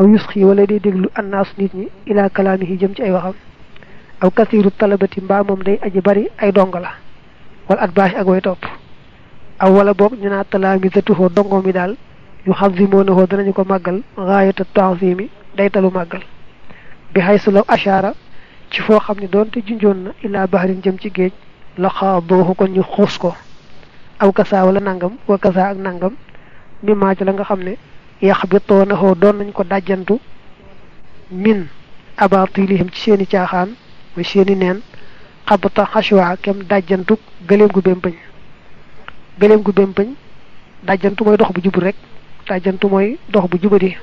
أو يسخي ولا يدغلو الناس نيت إلى كلامه جم أي وخم أو كثير الطلبة با موم داي أجي بري أي دونغلا والأتباع أكوي توب أو ولا بوك نينا تلاميذته دونغومي دال يحظمونه دنا نيكو ماغال غاية التعظيم داي تلو ماغال بحيث لو أشار ci fo xamni donte jinjon na ila bahrin jëm ci geej la khadhu ko ñu xoss ko. Aw kasa wala nangam wa kasa ma ci la nga xamne yax bi toonahoo doon nañ ko dajjantu min abatilihim ci seeni caaxaan mooy seeni neen xabata xashwa kem dajjantu gëleem gu bémpañ. gëleem gu bémpañ dajjantu mooy dox bu jubul rek dajjantu mooy dox bu jubadi.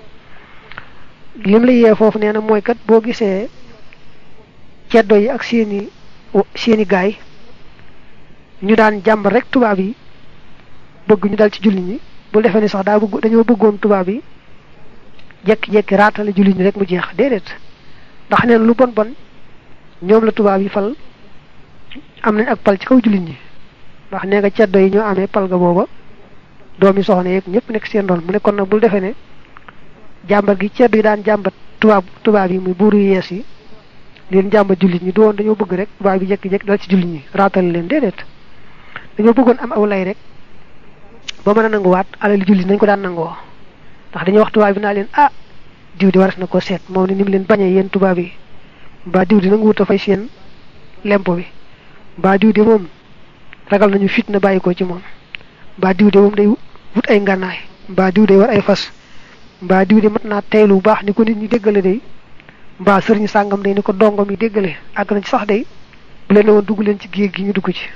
lim la yee foofu nee na mooy kat boo gisee ceddo yi ak seeni seeni gaay ñu daan jàmbar rek tubaab yi bëgg ñu dal ci julli bu defee ni sax daa bëgg dañoo bëggoon tubaab yi jekki-jekki raatale julli ñi rek mu jeex. Déedéet. Ndax neen lu bon bon la tubaab yi fal am nañ ak pal ci kaw julli ñi. Ndax nee nga ceddo yi ñoo amee pal ga booba doomi soxna yeeg ñëpp nekk seen doon. Mu ne kon nag bul defee ne jàmbat gi ceddo yi daan jàmbat tubaab tubaab yi muy buuru yees yi leen jàmbat jullit ñi. Du woon dañoo bëgg rek tubaab yi jekki-jekki dal ci jullit ñi raatale leen. Déedéet. Bëggoon am aw lay rek ba mën a nanguwaat alal jullit nañ ko daan nangoo. Ndax dañuy wax tubaab bi naa leen ah diw di waras na ko seet moom ni mu leen bañee yéen tubaab yi. Mbaa diw di nangu wut a fay seen lempo bi. Mbaa diw de moom ragal nañu fit na bàyyi ko ci moom. Mbaa diw de moom day wut ay ngànnaay. Mbaa diw de war ay fas. Mbaa diw de mat naa teylu bu baax ni ko nit ñi déggale day mbaa sëriñ sàngam day ni ko dongom yi déggale. Àgg nañ sax day bu leen ne woon ci géej gi ñu dugg ci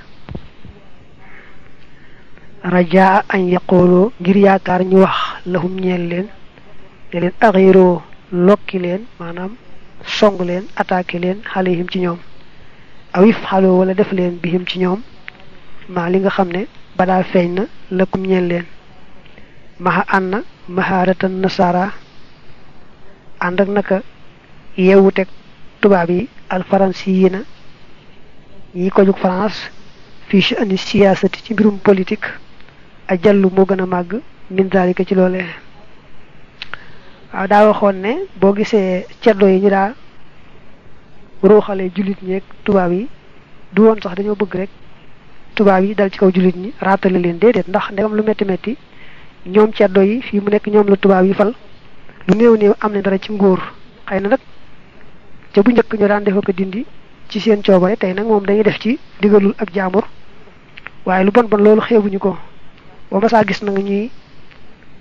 rajaa añ yaqooloo ngir yaakaar ñu wax lahum ñeel leen ne leen axiroo lokki leen maanaam song leen attaqué leen xaleyhim ci ñoom. Aw if xaloo wala def leen bihim ci ñoom. Maa li nga xam ne badaa feeñ na lëkkum ñeel leen. Maxa ànna mahaaratan nasara. Ànd ak naka yeewu teg tubaab yi alfaransi yi na ñi ko jug France fii ci ani siyaasati ci mbirum politique. A jallu moo gën a màgg min zalika ci loolee waaw daa waxoon ne boo gisee ceddo yi ñu daa ruuxale jullit ñeeg tubaab yi du woon sax dañoo bëgg rek tubaab yi dal ci kaw jullit ñi raatale leen déedéet ndax ndegam lu metti metti ñoom ceddo yi fii mu nekk ñoom la tubaab yi fal. Lu néew néew am na dara ci ngóor xëy na nag ca bu njëkk ñu daan defa ko dindi ci seen coobare tey nag moom dañuy def ci digalul ab jaambur waaye lu bon bon loolu xeebuñu ko ba ma saa gis na ñuy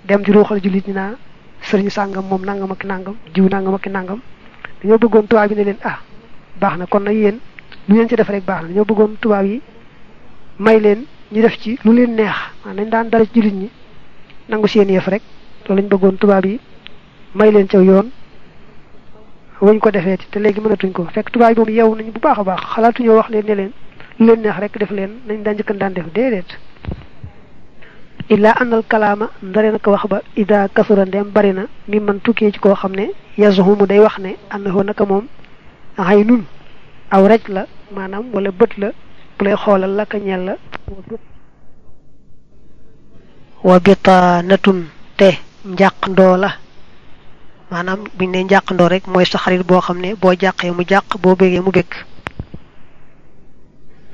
dem di ruuxal jullit ñi naa sëriñ sàngam moom nangam ak nangam jiw nangam ak nangam. Dañoo bëggoon tubaab yi ne leen ah baax na kon nag yéen lu ngeen ci def rek baax na. Bëggoon tubaab yi may leen ñu def ci lu leen neex. Dañ daan dara ci jullit ñi nangu seen yëf rek. Loolu lañ bëggoon tubaab yi may leen caw yoon. Wañ ko defee te léegi mënatuñ ko. Fekk tubaab yi moom yeewu nañu bu baax a baax. Xalaatuñoo wax leen ne leen lu leen neex rek def leen. Nañ daan njëkkan daan def. Déedéet illaa àndal kalaama ndare naka wax ba ida kasura ndem bari na mi man tukkee ci koo xam ne yazumu day wax ne annahu naka moom xay nun aw raj la maanaam wala bët la bu lay la ka ñeel la. Wa bitaanatun te njàq ndoo la. Maanaam buñ ne njàq ndoo rek mooy sa xarit boo xam ne boo jàqee mu bégee mu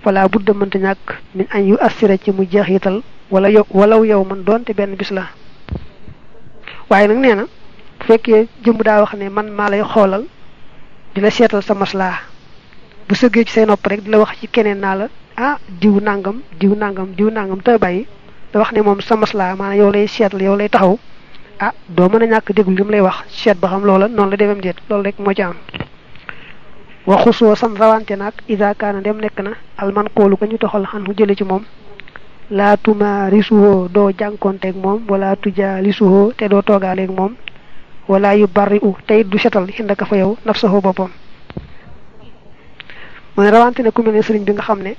wala budda mënta ñàkk min añ yu assira ci mu jeexital wala yow walaw yow man doonte benn bis la. Waaye nag nee na bu fekkee jëmm daa wax ne man maa lay xoolal di la seetal sa maslaa. Bu sëggee ci say nopp rek di wax ci keneen naa la ah diw nangam diw nangam diw nangam te bàyyi. Da wax ne moom sa maslaa maanaam yow lay seetal yow lay taxaw. Ah doo mën a li mu lay wax seet ba xam loola noonu la demem déet loolu rek moo ci am. Waxusoo sam rawante dem nekk na alman koolu ko ñu toxal xan hu jële ci moom laa tuma risuhoo doo jànkonteeg moom wala tuja lisuhoo te doo toogaaleeg moom wala yu bari u tey du setal xindaka fa yow naf saxoo boppam mooy rawante ne ku mel ne sëriñ bi nga xam ne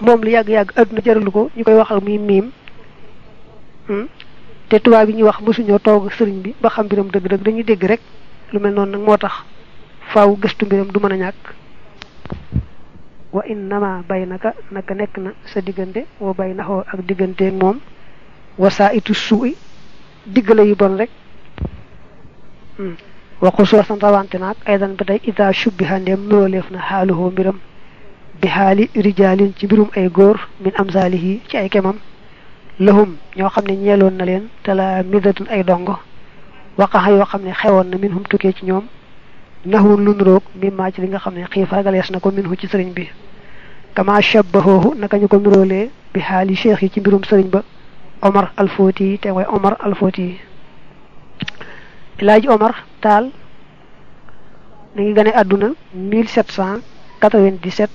moom lu yàgg-yàgg adduna jaralu ko ñu koy waxal muy miim te tubaab yi ñuy wax mësuñoo toog sëriñ bi ba xam mbiram dëgg-dëgg dañuy dégg rek lu mel noonu nag moo tax faaw gëstu du mën a ñàkk wa innama baynaka naka nekk na sa diggante wa baynahu ak digganteeg moom wasaa itu suuy diggale yu bon rek waxu soosan rawante naag aydan ba tey ida shubbiha ndem nuróoleef na xaaluhoo mbiram bi xaali rijaalin ci mbirum ay góor min amsaalihi ci ay kemam lahum ñoo xam ne ñeeloon na leen te la midatun ay dongo waqaxa yoo xam ne xewoon na min hum tukkee ci ñoom naxwun lu nuroog mi maa ci li nga xam ne xiif ragalees na ko min hu ci sëriñ bi kama shabbahoohu naka ñu ko nuróolee bi xaali cheikh yi ci mbirum sëriñ ba omar alfooti yi te mooy omar alfooti yi ilaaji omar taal mi ngi gane àdduna 1797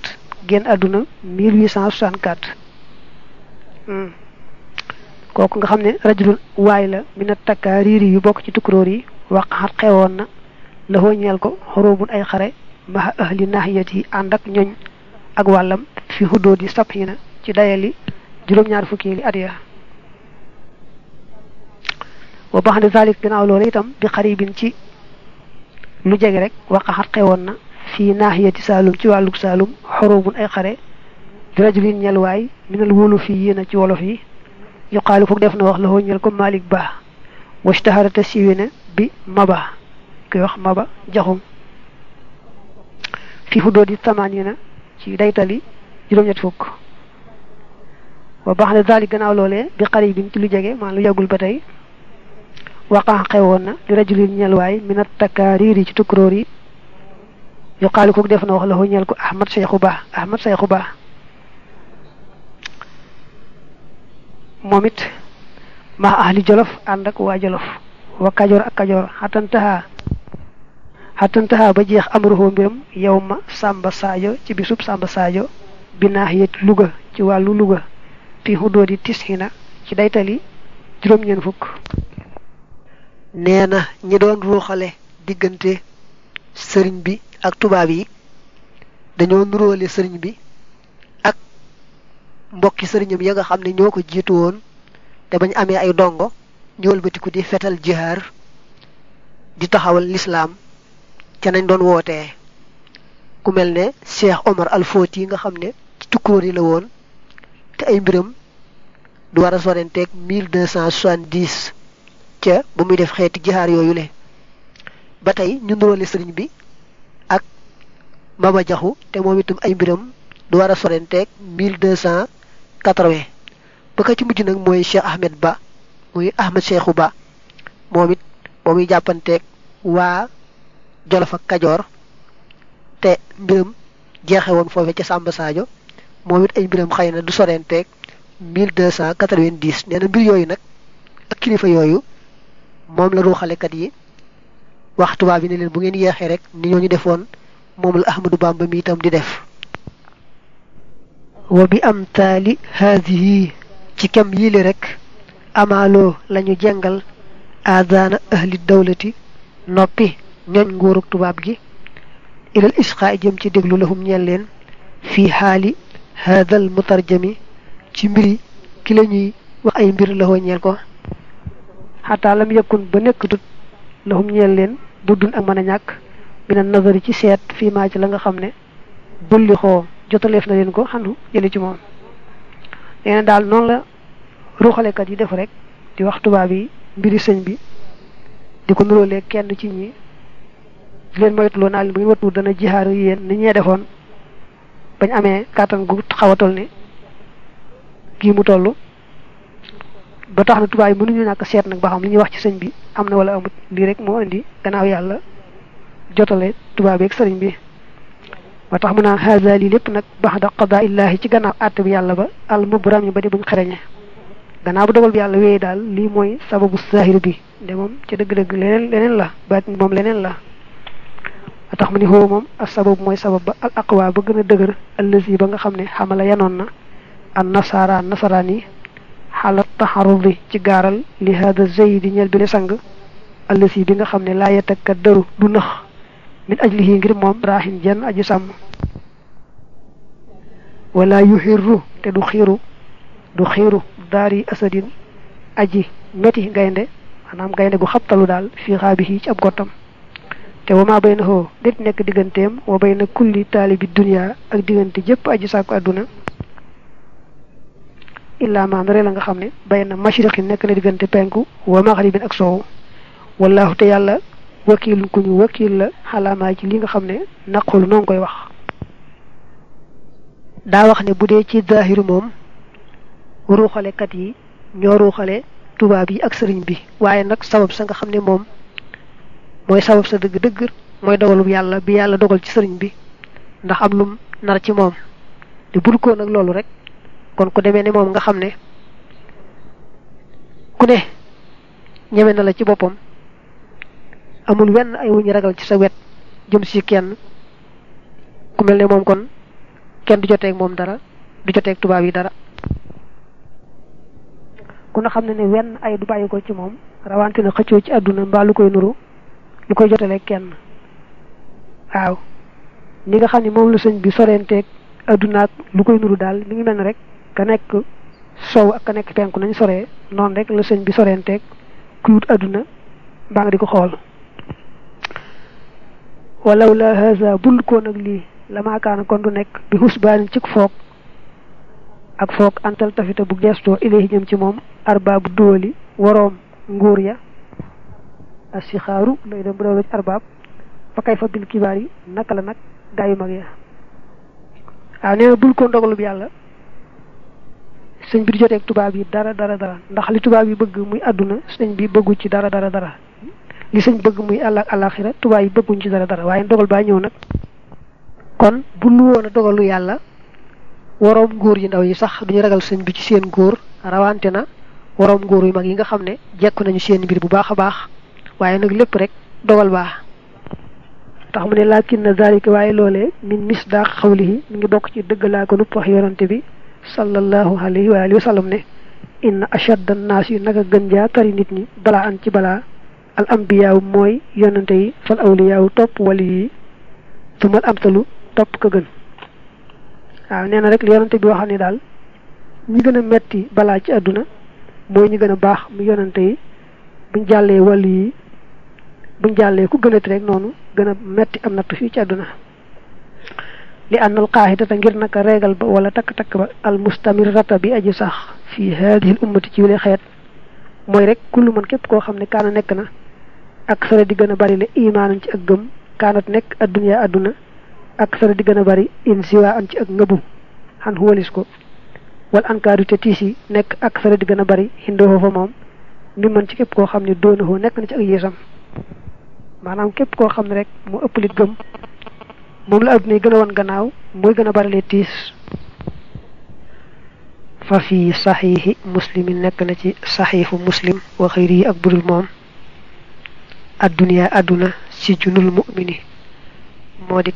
génn àdduna 1864 kooku nga xam ne rajulun waay la mi na takkaa riiri yu bokk ci tukkuróor yi wax xat xewoon na la ñeel ko xoroobun ay xare maha ahli nahiyat yi ànd ak ñoñ ak wàllam fi xuddoo di sab na ci dayali juróom-ñaar fukki li at ya. Wa bax de zalik gannaaw loolu itam bi xaribin ci lu jege rek waqaxat xewoon na fii naahiyati saalum ci wàllug saalum xoroobun ay xare di rajulin ñel waay minal wóolu fii yéena ci wolof yi yuqaalu foog def na wax la hoo ñel ko malik ba washtaharata siiwe na na daali gannaaw loolee bi xaribin ci lu jege maan lu yàggul ba tey waqaa xewoon na di rajulin ñel waay minat takkaariir yi ci tukkuróor yi yuqaalu kook def na wax la hoo ñel ko ahmad seexu ba ahmad seexu ba moom it ma ahli jolof ànd ak waa jolof wa kajoor ak kajoor xatantaha xatantaha ba jeex amruhoo mbiram yow ma sàmba saajo ci bisub sàmba saajo binaax yet Louga ci wàllu Louga fi xuddoo di tisxina ci daytali juróom-ñeen fukk. Nee na ñi doon ruuxale diggante sëriñ bi ak tubaab yi dañoo nuróole sëriñ bi ak mbokki sëriñam ya nga xam ne ñoo te bañ amee ay dongo ñëwal batiku di fetal jihaar di taxawal lislaam ca nañ doon wootee. Ku mel ne Cheikh Omar al Fouti yi nga xam ne yi la woon te ay mbiram du war a sorenteeg mille deux cent soixante-dix ca ba muy def xeeti jihaar yooyu le. Ba tey ñu sëriñ bi ak Maba Jaxu te moom itam ay mbiram du war a sorenteeg mille deux cent quatre-vingt. Ba ka ci mujj nag mooy Cheikh Ahmed Ba muy Ahmed Cheikhou Ba moom it ba muy jàppanteeg waa Jolof ak Kajoor te mbiram jeexe woon foofe ca Samba Sadio. Moom it ay mbiram xëy na du sorenteeg mille deux cent quatre-vingt-dix. Nee na mbir yooyu nag ak kilifa yooyu moom la ruuxalekat yi wax tubaab yi ne leen bu ngeen yeexee rek ni ñooñu defoon moom la Ahmadou Bamba mi itam di def. Wa bi am taali haadihi ci kem yile rek amaaloo lañu jengal aadaana ahli dawlati noppi ñooñ nguurug tubaab gi ilal isqaa jëm ci déglu lahum ñeel leen fii xaali haadal mutarjami ci mbiri ki la ñuy wax ay mbir lahoo ñeel ko. Lam yëkkun ba nekkatut lahum ñeel leen buddun ak mën a ñàkk mina nazari ci seet fii maa ci la nga xam bulli xoo jotaleef na leen ko ci la ruuxalekat yi def rek di wax tubaab yi mbiri sëñ bi di ko nuróolee kenn ci ñi leen moytuloo naa leen bu watu dana jihaaru yéen ni ñee defoon bañ amee kàttan gu xaw a toll ni kii mu toll. Ba tax na tubaab yi mënuñu ñàkk seet nag ba xam li ñuy wax ci sëñ bi am na wala amut. Lii rek moo indi gannaaw yàlla jotale tubaab yi ak sëriñ bi. Ba tax mu lii lépp nag baxda qadaa illaahi ci gannaaw àtte bi yàlla ba al mubram yi ba di buñ xereñe gannaaw bu dogal bi yàlla wéy daal lii mooy sababu zahir bi de moom ci dëgg-dëgg leneen leneen la baatin moom leneen la ba tax mu ni xoo moom ak sabab mooy sabab ba al aqwa ba gën a dëgër allazi ba nga xam ne xamala yanoon na an nasara nasaraan yi xalat taxarudi ci gaaral li hada zaydi ñeel bi le sang allazi bi nga xam ne laa yetakka dëru du nëx min ajlihi ngir moom raaxin jenn aji sàmm wala yuxirru te du xiiru du xiiru daari asadin aji meti gaynde maanaam gaynde gu xabtalu daal fii xaabihi ci ab gottam. Te wama bay na xoo det nekk digganteem wa bay na kulli taalibi dunia ak diggante jëpp aji sàkku àdduna illaa ma ndare la nga xam ne bay na mashriqi nekk na diggante penku wa maghribin ak soowu. Wallahu te yàlla wakil ku ñu wakil la xalaamaa ci li nga xam ne naqul noo ngi koy wax. Daa wax ne bu dee ci zaahiru moom ruuxalekat yi ñoo ruuxale tubaab yi ak sëriñ bi. waaye nag sabab sa nga xam ne moom mooy sabab sa dëgg-dëgg mooy dogalub yàlla bi yàlla dogal ci sëriñ bi ndax am lum nar ci moom. te bul ko nag loolu rek kon ku demee ne moom nga xam ne ku ne ñeme na la ci boppam amul wenn ay wuñu ragal ci sa wet jëm si kenn ku mel ne moom kon kenn du joteeg moom dara du joteeg tubaab yi dara ku na xam ne ne wenn ay du bàyyi ko ci moom rawante na xëccoo ci àdduna mbaa lu koy nuru lu koy jotaleeg kenn. Waaw. Ni nga xam ne moom la sëñ bi sorenteeg àdduna ak lu koy nuru daal mi ngi mel rek ka nekk sow ak ka nekk penku nañ soree noonu rek la sëñ bi sorenteeg kuy wut àdduna nga di ko xool. Walaw bul ko nag lii la maakaana kon du nekk bi xusbaanin cik foog ak foog antal tafita bu gestoo ilayhi jëm ci moom arbaabu dóoli waroom nguur ya asixaaru lay dem bu ci arbaab fa kay fa bil kibaar yi naka la nag gaa yu mag ya. Waaw nee na bul ko ndogalub yàlla sëñ bi joteeg tubaab yi dara dara dara ndax li tubaab yi bëgg muy àdduna sëñ bi bëggu ci dara dara dara. Li sëñ bëgg muy àlla àllaaxira tubaab yi bëgguñ ci dara dara. Waaye dogal baa ñëw nag. Kon bu lu woon a dogalu yàlla waroom nguur yi ndaw yi sax duñu ragal sëñ bi ci seen nguur rawante na waroom nguur yu mag yi nga xam ne jekku nañu seen mbir bu baax a baax waaye nag lépp rek dogal baa tax mu ne laakin na zalika waaye loolee min misdaq xawlihi mi ngi bokk ci dëggalaa ko nupp wax yonante bi sallallahu alayhi wa alihi wa sallam ne inna ashadda annaas yi naka gën jaa tari nit ñi balaa an ci balaa al ambiyaaw mooy yonante yi fal awliyaaw topp wali yi sumal amtalu topp ka gën waaw nee na rek li yonante bi waxam ne daal ñi gën a metti balaa ci àdduna mooy ñi gën a baax mu yonante yi buñ jàllee wàllu yi buñ jàllee ku gënati rek noonu gën a metti am nattu fii ci àdduna. Li ànnal qaahidata ngir naka reegal ba wala takk-takk ba al mustamirrata bi aji sax fii haadihi l ummati ci wile xeet mooy rek kullu man képp koo xam ne kaana nekk na ak sara di gën a bari le imaanan ci ak gëm kaanat nekk adduniya adduna ak sara di gën a bari in siwa an ci ak ngëbu xan xuwalis ko wal ankaadu te tiis yi nekk ak sara di gën a bari xindoo fa moom mi man ci képp koo xam ne doonahoo nekk na ci ak rek mu ëpp lit gëm moom la adduna yi gën gannaaw fa fi na ci muslim wa xëyri yi ak budul moom adduniya adduna si junul mu'mini moo di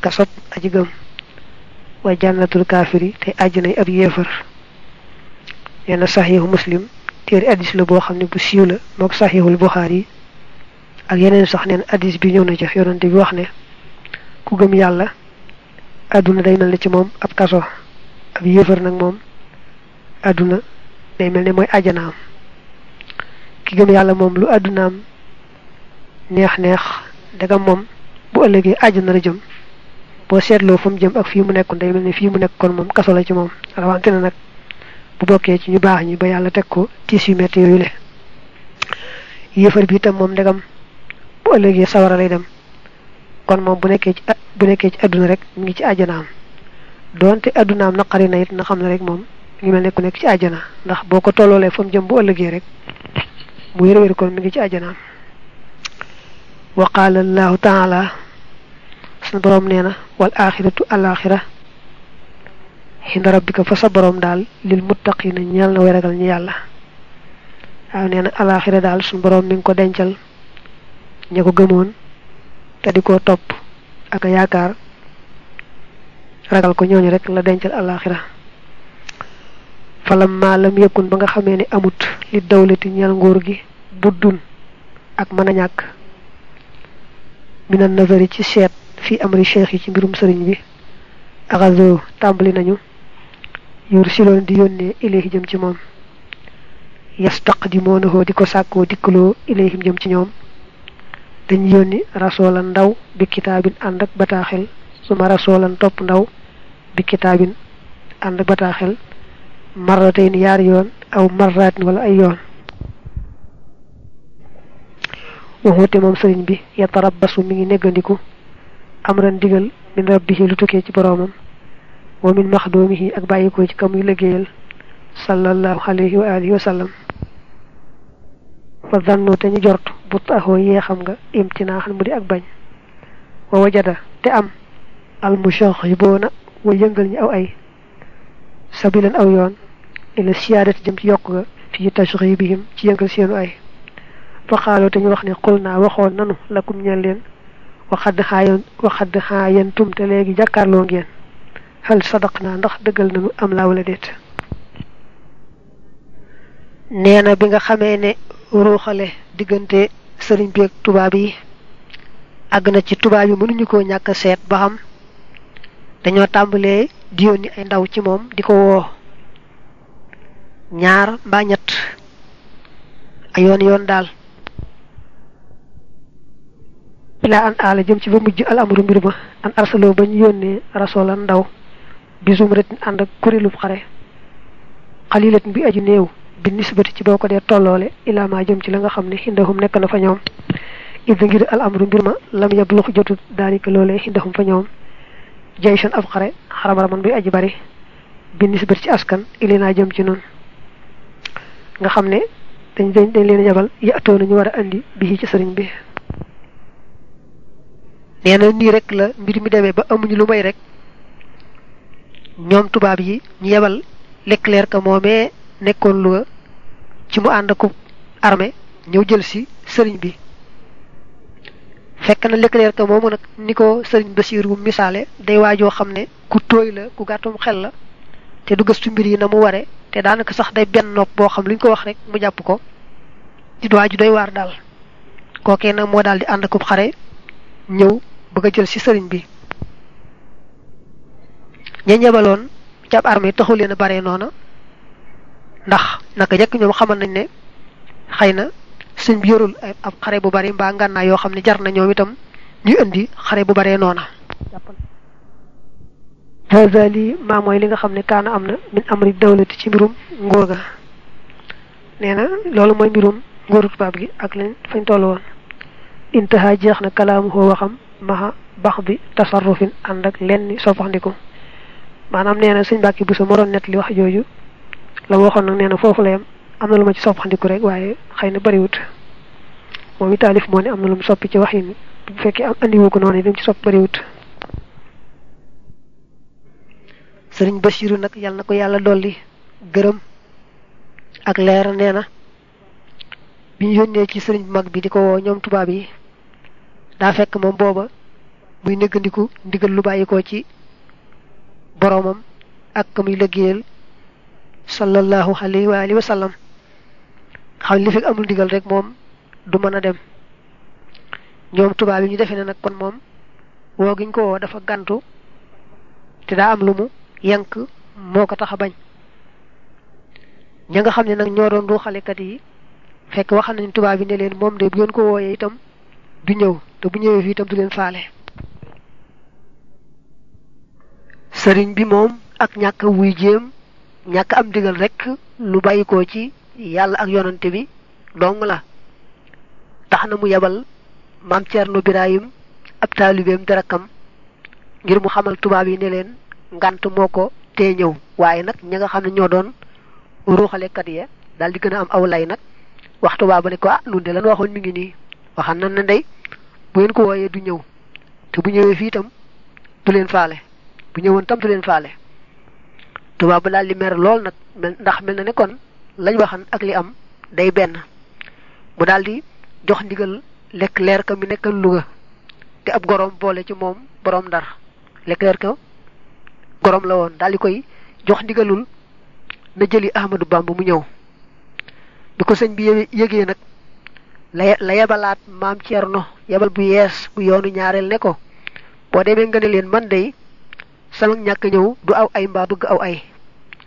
aji gëm. Wa jannatul kaafiri te àjjanay ab yéefar. Nee na saxiixu muslim téere addis la boo xam ne bu siiw la mook saxiixul buxaari ak yeneen sax neen addis bi ñëw na ca yonante bi wax ne ku gëm yàlla adduna day mel ne ci moom ab kaso ab yéefar nag moom adduna day mel ne mooy ki gëm yàlla moom lu addunaam neex neex dagam moom bu ëllëgee àjjana la jëm boo seetloo fa mu jëm ak fii mu nekkoon day mel ne fii mu nekkoon moom kaso la ci moom. Rawante na nag bu bokkee ci ñu baax ñi ba yàlla teg ko tiis yu metti yooyu le. Yéefar bi itam moom ndegam bu ëllëgee sawara lay dem. Kon moom bu nekkee ci bu nekkee ci adduna rek mu ngi ci àjjanaam. Doonte addunaam naqari na it na xam ne rek moom ngi mel ne ku nekk ci àjjana. Ndax boo ko tolloolee fa mu jëm bu rek mu wér kon mi ngi ci wa qaala allahu taala sunu boroom nee na wal axiratu alaxira xinda rabbika fa sa boroom daal lil muttaqina ñeel na way ragal ñi yàlla. Waaw nee na alaxira daal sunu boroom mi ko dencal ña ko gëmoon te di ko topp ak yaakaar ragal ko ñooñu rek la dencal alaxira falam ma lam yëkkun ba nga xamee ne amut li dawlati ñeel nguur gi buddun ak mën a ñàkk minan nazari ci seet fi amri cheikh yi ci mbirum sëriñ bi. Axazo tàmbali nañu. Yur siloon di yónnee ilayhi jëm ci moom. Yastaqdimoonahoo di ko sàkkoo dikkaloo ilayhim jëm ci ñoom. Dañu yónni rasoolan ndaw bi kitaabin ànd ak bataaxel. Suma rasoolan topp ndaw bi kitaabin ànd ak bataaxel. Marratayn yaari yoon aw marratin wala ay yoon. Waxoote moom sëriñ bi yatarabbasu mi ngi neggandiku am ran digal min rabbihi lu tukkee ci boroomam wa min maxdoomihi ak bàyyikoo ci kamuy liggéeyal sallallahu alayhi wa alihi wa sallam fa zannu te ñu jort bu taxoo yee xam nga imtinaaxan mu di ak bañ wa wajada te am al mushaxiboona wa yëngal ñi aw ay sabilan aw yoon ila siyaadati jëm ci yokk ga fii tashribihim ci yëngal seenu ay fa xaaloo te ñu wax ne xul naa nanu lakum ñeel leen waxadd xaayoon waxadd xaayantum te léegi jàkkaarloo ngeen hal sadaq naa ndax dëggal nanu am laa wala déet? Nee na bi nga xamee ne ruuxale diggante sëriñ bi ak tubaab yi àgg na ci tubaab yi mënuñu koo ñàkk seet ba xam. Dañoo ay ndaw ci ñaar ñett ilaa an aala jëm ci ba mujj al amru mbir ma an arsaloo ba ñu yónnee rasola ndaw bisum ret ànd ak kuréelub xare xalilat bi aju néew bi nisbati ci boo ko dee tolloole ilaa maa jëm ci la nga xam ne nekk na fa ñoom. Id ngir al amru mbir ma lam yablux jotut daalika loolee xindahum fa ñoom. Jaysan ab xare xaramaraman bi aji bari bi nisbati ci askan ili naa jëm ci noonu. Nga xam ne dañ dañ leen yabal yaatoo nañu andi bi ci sëriñ bi nee na nii rek la mbir mi demee ba amuñu lu may rek. Ñoom tubaab yi ñu yebal Leclerc ka moomee nekkoon Louga ci mu ànd ak armée ñëw jël si sëriñ bi. Fekk na Leclerc ka moomu nag ni ko sëriñ Basiiru misaale day waajoo xam ne ku tooy la ku gàttum xel la te du gëstu mbir yi na mu ware sax day benn nopp boo xam lu ñu ko wax rek mu jàpp ko. Waaju doy moo daal di ànd ak xare ñëw bëgg a jël ci sëriñ bi. ña ñebaloon ci ab armée taxu leen a bare noona. ndax naka jëkk ñoom xamal nañ ne xëy na sëñ bi ab xare bu bari mbaa ngànnaay yoo xam ne jar na ñoom itam ñu indi xare bu baree noona. Hada lii maa mooy li nga xam ne kaana am na min amri dawlati ci mbirum nguur ga. nee na loolu mooy mbirum nguuru tubaab gi ak lañ fañ toll woon. Intaha jeex na kalaamu waxam. Maxa bax bi tasarrufin ànd ak lenn soppaxndiku maanaam nee na sëñ Mbàkke bu sa moroon net li wax jooju. La waxoon nag nee na foofu la yam am na lu ci soppaxndiku rek waaye xëy na bariwut. Moom taalif moo ne am soppi ci wax yi bu fekkee am andiwu ko noonu lim ci sopp bariwut. Sëriñ Basiru nag yal na ko yàlla dolli gërëm ak leer nee na bi ci mag bi di ko woo ñoom daa fekk moom booba muy néggandiku ndigal lu bàyyi ko ci boroomam ak ka muy liggéeyal sallallahu alayhi wa alihi wa sallam. Xam li fekk amul ndigal rek moom du mën a dem. Ñoom tubaab yi ñu defee ne kon moom woo giñ ko dafa gantu te daa am lu mu yank moo ko tax a bañ. Ña nga xam ne nag ñoo doon ruuxalekat yi fekk wax nañ tubaab yi ne leen moom de bu ko wooyee itam du ñëw te bu ñëwee fii itam du leen faale sëriñ bi moom ak ñàkk wuy jéem ñàkk am digal rek lu bàyyikoo ci yàlla ak yonante bi dong la tax na mu yebal maam Cerno Birahim ab taalibeem derakam ngir mu xamal tubaab yi ne leen ngant moo ko tee ñëw waaye nag ña nga xam ne ñoo doon ruuxalekat ya di gën a am aw lay nag wax tubaab ba ne ko ah lu de lan waxoon mi ngi nii waxan nan ne ndey bu ngeen ko wooyee du ñëw. te bu ñëwee fii itam du leen faale. bu ñëwoon tam du leen faale. tubaab ba daal di mer lool mel ndax mel na ne kon lañ waxan ak li am day benn. mu daal di jox ndigal lekk leer ka mi nekkal Louga te ab goroom boole ci moom boroom ndar. lekk leer ka goroom la woon daal di koy jox ndigalul na jëli Ahmadou Bamba mu ñëw. bi ko bi nag la la yebalaat maam Thierno yebal bu yees bu yoonu ñaareel ne ko boo demee nga ne leen man day sama ñàkk ñëw du aw ay mbaa bëgg aw ay.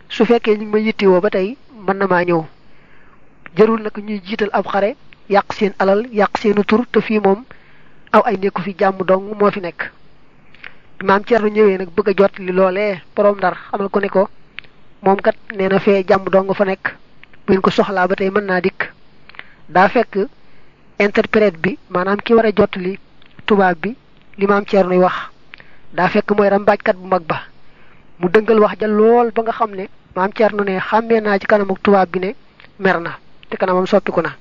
Su fekkee ñu ma yittiwoo ba tey mën na maa ñëw jërul nag ñuy jiital ab xare yàq seen alal yàq seenu tur te fii moom aw ay nekku fi jàmm dong moo fi nekk. Maam Thierno ñëwee nag bëgg jot li loolee borom ndar xamal ko ne ko moom kat nee na fee jàmm dong fa nekk. Bu ngeen ko soxlaa ba tey mën naa dikk. Daa fekk interprète bi maanaam ki war a jottali tubaab bi li maam Ceernoy wax. Daa fekk mooy rambaajkat bu mag ba. Mu dëngal wax ja lool ba nga xam ne maam ne xàmmee naa ci kanamuk tubaab bi ne mer na te kanamam soppiku na.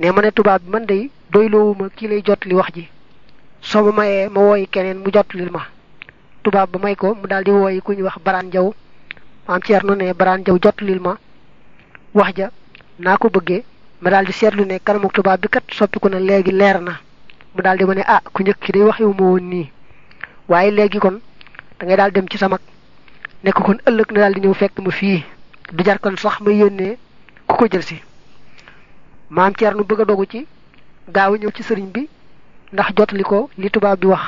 Ne ma ne tubaab bi man day doyloowuma kii lay jottali wax ji. Soo ma mayee ma wooyi keneen mu jottalil ma. Ba may ko mu daal di wooyi ku ñuy wax baraan jaw maam Ceerno ne baraan jaw jottalil ma wax ja naa ko bëggee ma daal di seetlu ne kanamuk tubaab bi kat soppiku na léegi leer na. Mu daal di ma ah ku njëkk ki day nii. Waaye léegi kon da ngay daal dem ci sama nekk kon ëllëg na daal di ñëw fekk ma fii. Du jar kon sax ma yónnee ku ko jël si. Maam Ceerno bëgg dogu ci gaaw ñëw ci sëriñ bi ndax ko li tubaab bi wax.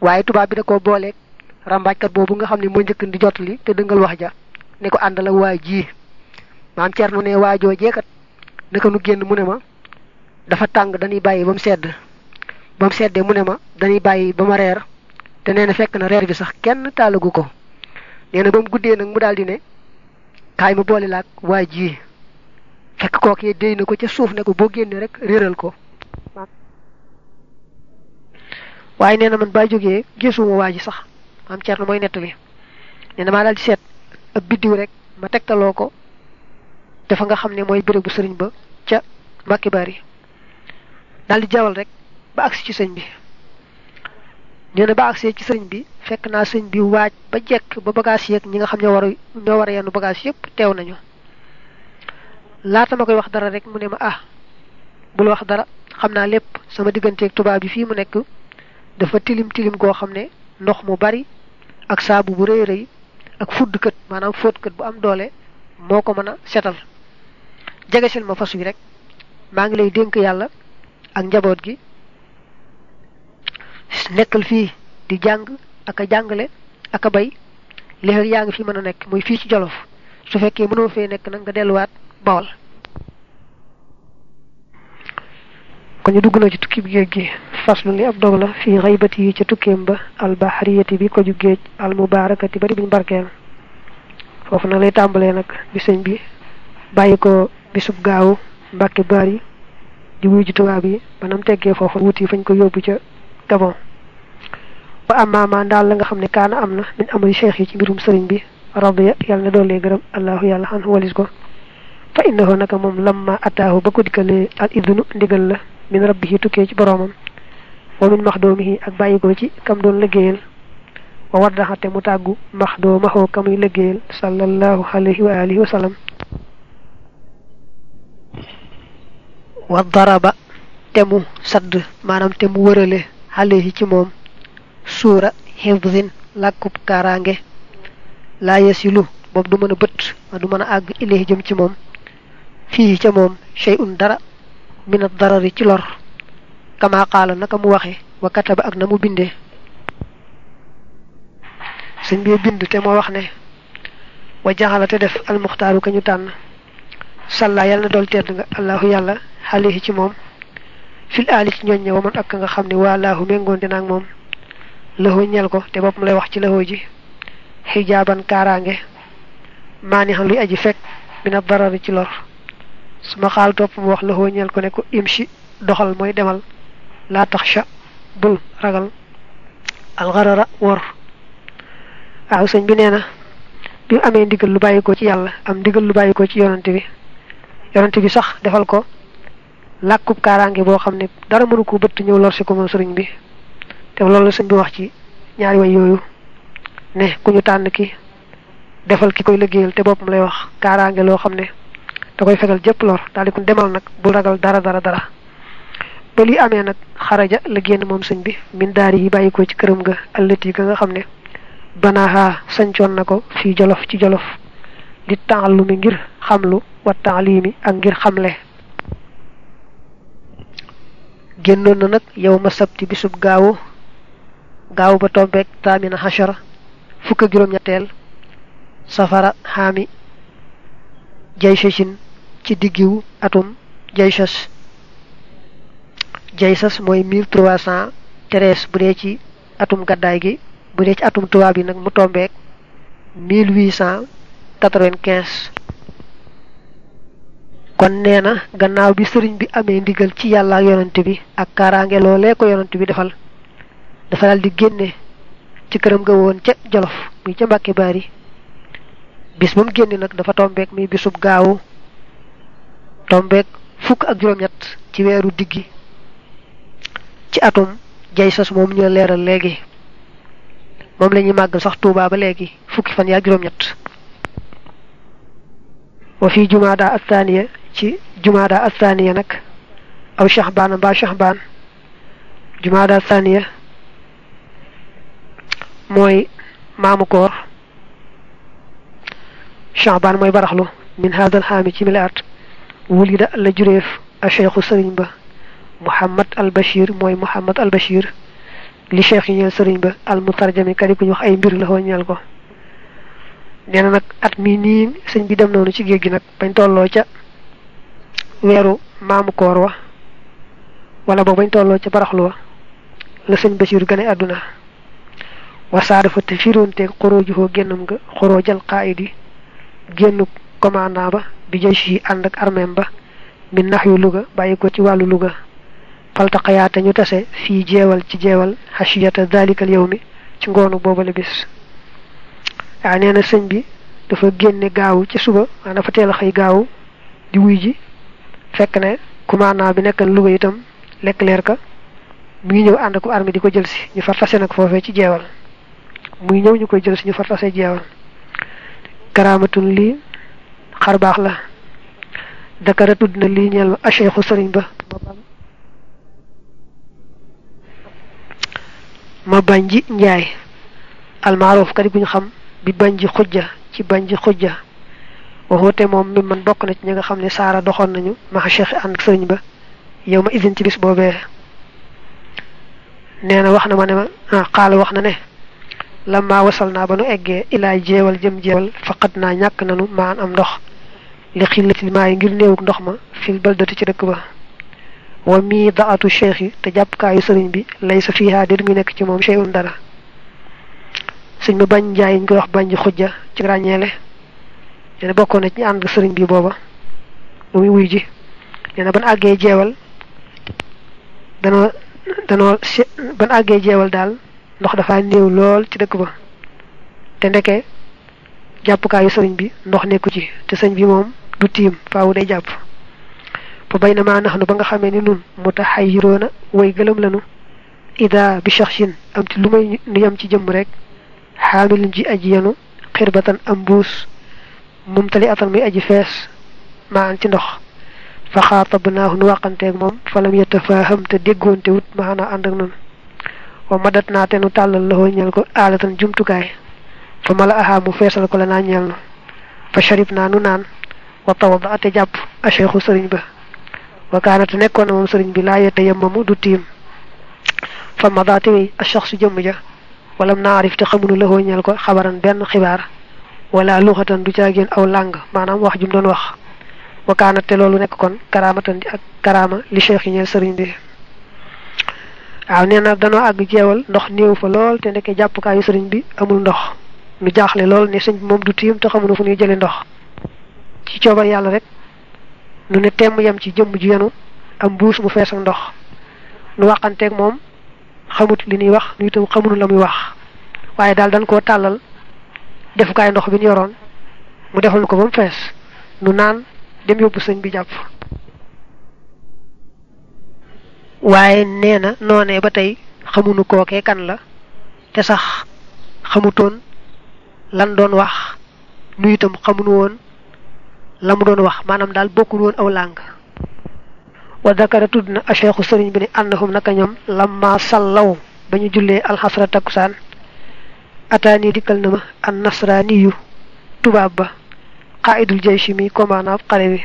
Waaye tubaab bi da koo booleeg rambaajkat boobu nga xam ne moo njëkk di jotali te dëngal wax ja ne ko àndal ak waa ji. Maam Ceerno ne waajoo jeekat naka nu génn mu ne ma dafa tàng dañuy bàyyi ba mu sedd. Ba mu seddee mu ne ma dañuy bàyyi ba ma reer. Te nee na fekk na reer bi sax kenn taalagu ko. Nee na ba mu guddee nag mu daal di ne kaay ma boole laag waa ji. Fekk kook yi déy na ko ca suuf ne ko boo génnee rek réeral ko. Waaye nee na man baa jógee gisuma waa ji sax. Ceerno mooy nettali nee na maa daal di seet biddiw rek ma tegtaloo ko dafa nga xam ne mooy bu sëriñ ba ca Mbàkke Bari daal di jawal rek ba agsi ci sëñ bi. Nee na ba agsee ci sëriñ bi fekk naa sëñ bi waaj ba jekk ba bagage yeeg ñi nga xam ne war ñoo war yenn bagage yépp teew nañu. Laata ma koy wax dara rek mu ne ma ah bul wax dara xam naa lépp. Sama digganteeg tubaab bi fii mu nekk dafa tilim tilim goo xam ne ndox mu bari ak saabu bu rëy rëy ak fudd kët maanaam fóot kët bu am doole moo ko mën a setal jegesil ma fas wi rek. Maa ngi lay dénk yàlla ak njaboot gi. Nekkal fii di jàng ak a jàngale ak a bay. Léegi yaa ngi fi mën a nekk muy fii ci jolof. Su fekkee mënoo fee nekk nag nga delluwaat bawal kon ñu dugg na ci tukki bi géej faslu li ab dog la fii xaybati yi ba. Albahriyati bi ko ju géej almubarakati bari biñ barkeel. Foofu nag lay tàmbalee nag bi sëñ bi bàyyi ko bisub gaawu mbàkke bari di wuy ji tubaab yi banam teggee foofu wuti fañ ko yóbbu ca gabon ba amaamaa daal la nga xam ne kaana am na min amali cheikh yi ci mbirum sëriñ bi radiya yàlla na doolee gërëm allahu yàlla xan walis ko fa innahu naka moom lamma ataahu ba ko dikkalee al idnu ndigal la min rabbihi tukkee ci boroomam wa min maxdoomihi ak bàyyi ko ci kam doon liggéeyal wa waddaxate mu tàggu maxdoomaxoo kamuy liggéeyal sallallahu alayhi wa alihi wa sallam wa daraba te mu sadd maanaam te mu wërale alayhi ci moom suura hifdin làkkub kaaraange laa yasilu boobu du mën a bët ma du mën a àgg jëm ci shay'un dara min ad-darari ci lor kama qaala naka mu waxe wa kataba ak na mu bindee sëñ bi bind te wax ne wa def almuxtaaru ka ñu tànn salla yàlla na dool tedd nga allahu yàlla alayhi ci moom. Fil aali ci ñooñ ña waman ak nga xam ne waa laahu méngoonte naag moom. Lëxoo ñel ko te bopp mu lay wax ci lëxoo ji. Xijaaban kaaraange. Maani xam luy aji fekk min ad-darari ci lor. Suma xaal topp mu wax lëxoo ñel ko ne ko imshi doxal mooy demal. Laa taxsha bul ragal. Alxarara wor. Waaw sëñ bi nee na bi amee ndigal lu bàyyi ko ci yàlla am ndigal lu bàyyi ko ci yonante bi yonante bi sax defal ko làkkub kaaraange boo xam ne dara mënu ko bëtt ñëw lor si ko sëriñ bi. te loolu sëñ bi wax ci ñaari way ne ku ñu tànn ki defal ki koy liggéeyal te boppam lay wax kaaraange loo xam ne da koy fegal jëpp lor daal di ko demal nag bul ragal dara dara dara. ba li amee nag xaraja la sëñ bi min daari yi bàyyi ci këram ga ga nga banaaha sancoon na ko fii jolof ci jolof di taalumi ngir xamlu wa taalimi ak ngir xamle. Génnoon na nag yow ma sabti bisub gaawu gaawu ba tombeeg taamina hachara fukk ak juróom-ñetteel safara xaami jaysashin ci diggiwu atum jaysas. Jaysas cent treize bu ci atum gaddaay gi bu ci atum tubaab yi nag mu cent quatre-vingt-quinze kon nee na gannaaw bi sëriñ bi amee ndigal ci yàlla ak yonante bi ak kaaraange loolee ko yonante bi defal dafa daal di génne ci këram ga woon ca jolof muy ca mbàkke baari. Bis mu génne nag dafa tombeek muy bisub gaawu tombeek fukk ak juróom-ñett ci weeru diggi. Ci atum jay sos moom ñu leeral léegi. Moom la ñuy màggal sax tuubaa ba léegi fukki fan yaa juróom-ñett. Wa fi ci jumaada athaniya nag aw shahbaan mbaa shahbaan. Jumaada athaniya mooy maamu koor shahbaan mooy baraxlu. Min hadal xaami ci milaat wulida la jureef a cheikhu sëriñ ba muhammad al bashir mooy muhammad al bashir li cheikh yi ñeel sëriñ ba al mutarjami kadi ku ñu wax ay mbir la ñeel ko. Nee na nag at mi nii sëñ bi dem noonu ci géej gi nag bañ tolloo ca weeru maamu koor wa wala boog bañ tolloo ca baraxlu wa la sëñ bashir gane àdduna wasaada fa te firoonteeg xoroojuhoo génnam nga xoroojal qaayidi génnu commandant ba bi jay si ànd ak yu Louga bàyyi ko ci wàllu Louga faltaqayaate ñu tase fii jeewal ci jeewal xasiyata dalikal yow mi ci ngoonu boobale bis waaw nee na sëñ bi dafa génne gaaw ci suba waa dafa teel a xëy gaaw di wuy ji fekk ne commandant bi nekkan Louga itam lekk leer ka mu ngi ñëw ànd ko armée di ko jël si ñu far tase nag foofee ci jeewal. Muy ñëw ñu koy jël si ñu far tase jeewal. Karaamatun lii xar baax la. Dakara tudd na lii ñeel ma acheikhu sëriñ ba. Ma bañ ji njaay almaaroof kadi ñu xam bi bañ ji xujja ci bañ ji xujja waxoote moom mi man bokk na ci ñi nga xam ne saara doxoon nañu maxa cheikh ànd sëriñ ba yow ma isin ci bis boobee nee na wax na ma ne ma ah xaala wax na ne lamma wasal naa ba nu eggee ilaa jeewal jëm jeewal faqat naa ñàkk nanu maan am ndox li xillatil maa yi ngir néewuk ndox ma fil baldati ci dëkk ba wa mii daatu cheikh yi te jàppkaayu sëriñ bi lay sa fiihaa déet ngi nekk ci moom cheyun dara sëñ ma bañ njaay ñu koy wax bañ xujja ci ràññeele nee na bokkoon na ci ànd sëriñ bi booba. Bu muy wuy ji. Nee na ban àggee jeewal danoo danoo ban àggee jeewal daal ndox dafa néew lool ci dëkk ba. Te ndeke jàppukaayu sëriñ bi ndox nekku ci. Te bi moom du tiim faawu day jàpp. Fa bay na maa nax nu ba nga xamee ni nun mu tax xay yiroona way gëlëm lanu ida bi shaxsin am ci lu may yem ci jëmm rek xaamilin ji aji yenu xirbatan ممتلئة من أجي فاس ما أنت نخ فخاطبناه نواقن تيغمم فلم يتفاهم تدقون تيوت معنا أندرنون ومددنا تنو تعالى الله نيالكو آلة جمتو كاي فملأها مفاس لكلنا نيالنا فشربنا نونان وطوضع تجاب أشيخ سرين به وكانت نكون من سرين بلاية تيمم دوتيم فمضاتي الشخص جمجة ولم نعرف تخمن له نيالكو خبرا بأن خبار wala luxatan du caagéen aw làng maanaam wax jum doon wax. Wa te loolu nekk kon karaamatan di ak karaama li cheikh yi ñeel sëriñ bi. Waaw nee na danoo àgg jeewal ndox néew fa lool te nekkee jàppukaayu sëriñ bi amul ndox. Nu jaaxle lool ne sëñ bi moom du tiim te xamuñu fu ñuy jële ndox. Ci coobar yàlla rek nu ne temm yem ci jëmm ju yenu am mbuus mu fees ak ndox. Nu waxanteeg moom xamut li ñuy wax nu itam xamuñu la muy wax. Waaye daal dañ koo tàllal defukaay ndox bi ñu yoroon. Mu defal ko ba mu fees. Nu naan dem yóbbu sëñ bi jàpp waaye nee na noonee ba tey xamuñu kookee kan la. Te sax xamutoon lan doon wax. Nu itam xamuñu woon la mu doon wax. Maanaam daal bokkul woon aw làng. Wa dakara tudd na a cheikhu sëriñ bi ne naka ñoom lamma ba ñu jullee ataani dikkal na ma an nasraaniyu tubaab ba qaidul jayshi mi commandant xare bi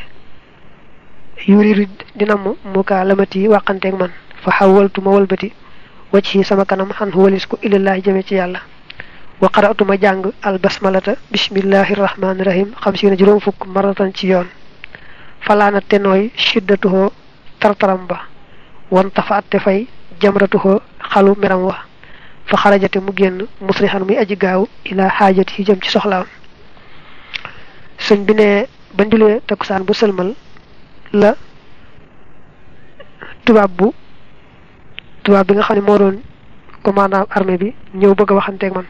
yuridu dina mu mukaa lamati yi wàqanteeg man. Fa xawaltu ma yi sama kanam xan walis ko ilallahi jëme ci wa qara'tu ma jàng al basmalata bismillahi rahmaani rahim xam si na juróom fukk maratan ci yoon. Falaana te nooy shiddatuhoo tartaram wan fay wa fa xarajate mu génn musrixan muy aji gaaw ilaa xaajat yi jëm ci soxlaam. Sëñ bi ne ba njulee takkusaan bu sëlmal la tubaab bu tubaab bi nga xam ne moo doon commandant armée bi ñëw bëgg waxanteeg man